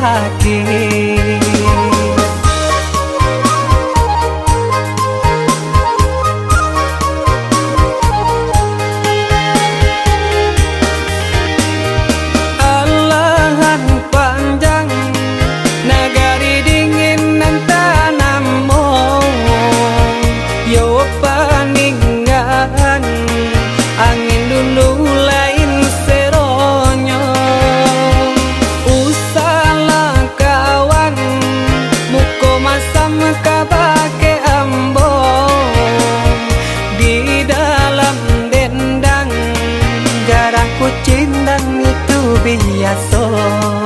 sakit humillación.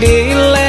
đi lên.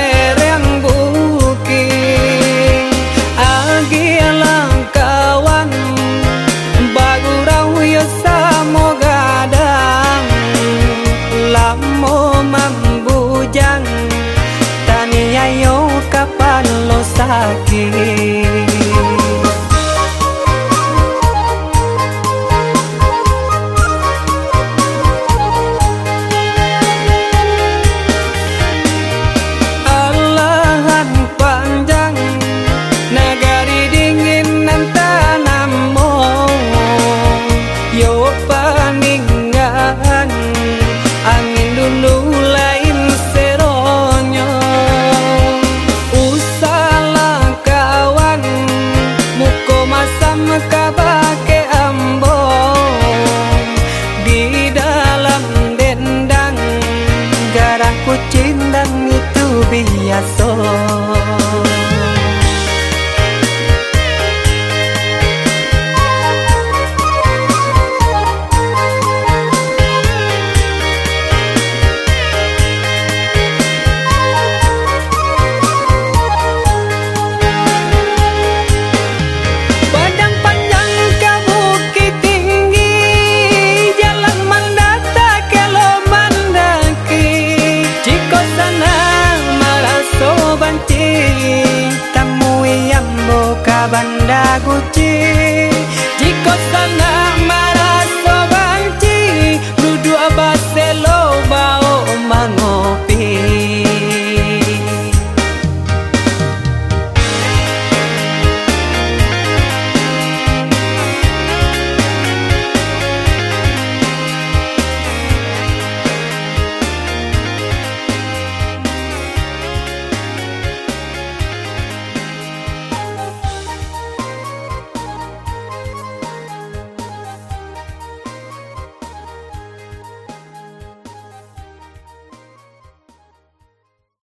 ka banda